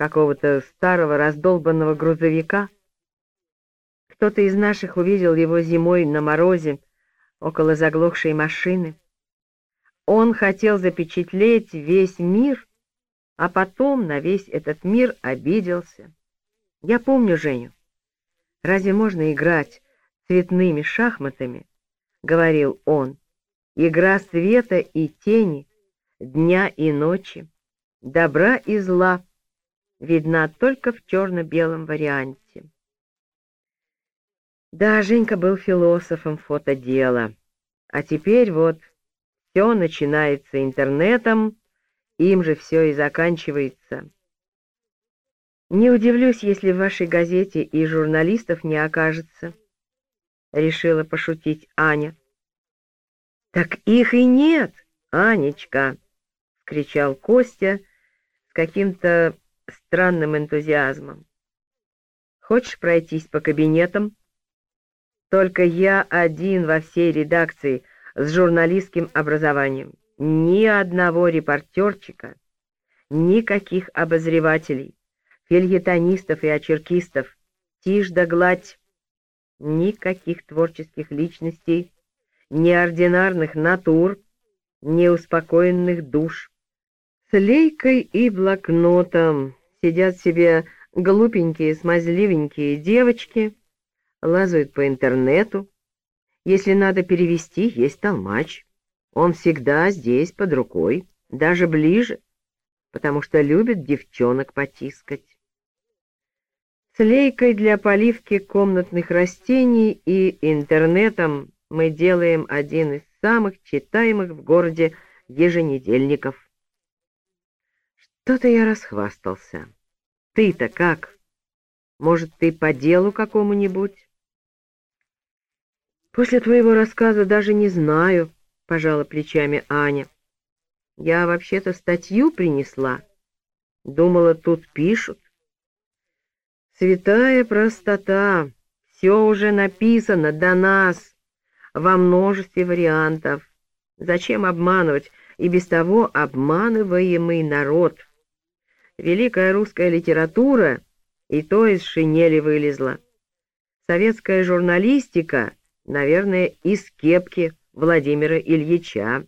какого-то старого раздолбанного грузовика. Кто-то из наших увидел его зимой на морозе около заглохшей машины. Он хотел запечатлеть весь мир, а потом на весь этот мир обиделся. Я помню Женю. Разве можно играть цветными шахматами? — говорил он. Игра света и тени, дня и ночи, добра и зла видна только в черно-белом варианте. Да, Женька был философом фотодела, а теперь вот все начинается интернетом, им же все и заканчивается. Не удивлюсь, если в вашей газете и журналистов не окажется, — решила пошутить Аня. — Так их и нет, Анечка! — кричал Костя с каким-то странным энтузиазмом. — Хочешь пройтись по кабинетам? Только я один во всей редакции с журналистским образованием. Ни одного репортерчика, никаких обозревателей, фельетонистов и очеркистов, тишь да гладь, никаких творческих личностей, неординарных натур, неуспокоенных душ. С лейкой и блокнотом сидят себе глупенькие, смазливенькие девочки, лазают по интернету. Если надо перевести, есть толмач. Он всегда здесь, под рукой, даже ближе, потому что любит девчонок потискать. С лейкой для поливки комнатных растений и интернетом мы делаем один из самых читаемых в городе еженедельников. Что-то я расхвастался. Ты-то как? Может, ты по делу какому-нибудь? После твоего рассказа даже не знаю, пожала плечами Аня. Я вообще-то статью принесла. Думала, тут пишут. Святая простота, все уже написано до нас, во множестве вариантов. Зачем обманывать и без того обманываемый народ? Великая русская литература и то из шинели вылезла. Советская журналистика, наверное, из кепки Владимира Ильича.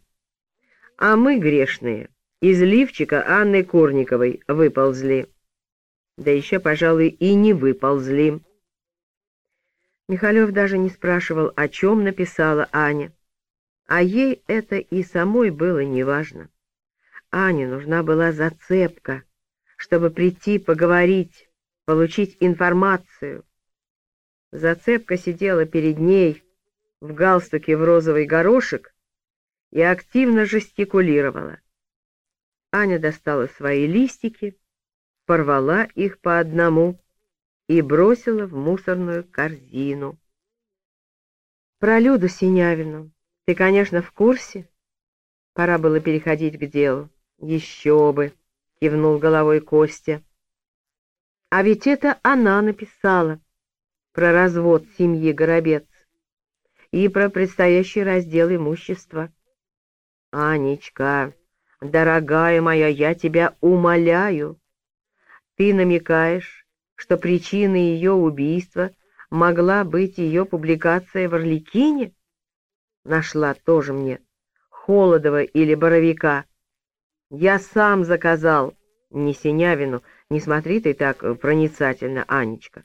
А мы, грешные, из лифчика Анны Курниковой выползли да еще, пожалуй, и не выползли. Михалев даже не спрашивал, о чем написала Аня, а ей это и самой было неважно. Ане нужна была зацепка, чтобы прийти поговорить, получить информацию. Зацепка сидела перед ней в галстуке в розовый горошек и активно жестикулировала. Аня достала свои листики, порвала их по одному и бросила в мусорную корзину. Про Люду Синявину ты, конечно, в курсе? Пора было переходить к делу. Еще бы, кивнул головой Костя. А ведь это она написала про развод семьи Горобец и про предстоящий раздел имущества. Анечка, дорогая моя, я тебя умоляю, ты намекаешь, что причиной ее убийства могла быть ее публикация в Орликине? Нашла тоже мне. Холодова или Боровика. Я сам заказал. Не Синявину, не смотри ты так проницательно, Анечка.